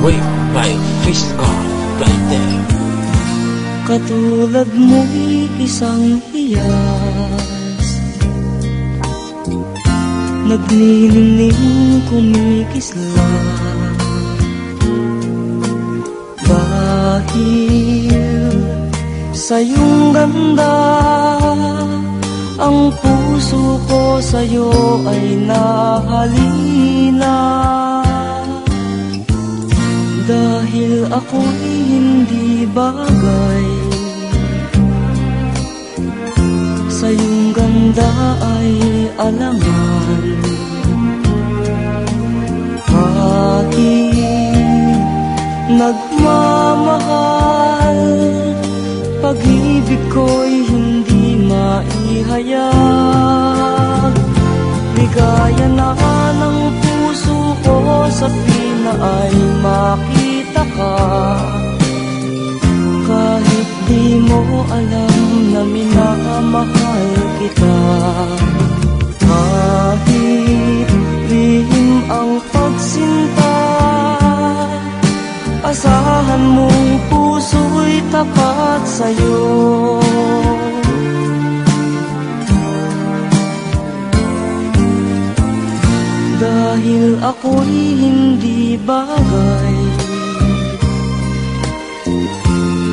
Wait by Fish God right there. Katulad mo'y isang hiyas. Nagninining kumikislat Dahil sa iyong ganda Ang puso ko sa'yo ay nahalina ako'y hindi bagay. Sa iyong ganda ay alangan. Kahit nagmamahal. Pag-ibig ko'y hindi maihayag Ligaya na ng puso ko sa pina makita ka minamahal kita. Kahit lihim ang pagsinta Asahan mong puso'y tapat sa'yo. Dahil ako'y hindi bagay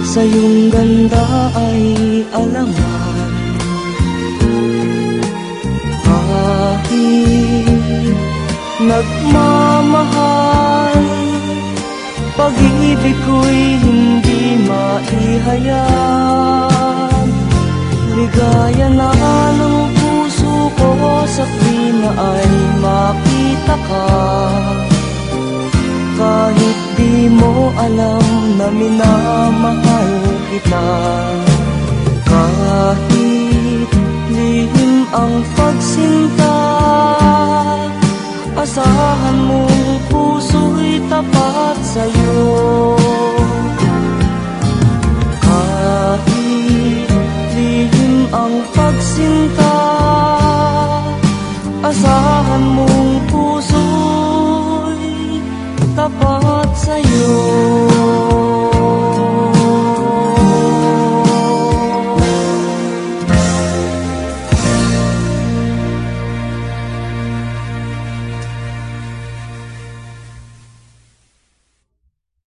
Sa iyong ganda ay alangan Kahit nagmamahal Pag-ibig ko'y hindi maihayag Ligaya na ng puso ko sa pina ay makita ka. Kahit di mo alam na minamahal kita Asahan mong puso'y tapat sa'yo. Kahit lihim ang pagsinta Asahan mong puso'y tapat sa'yo.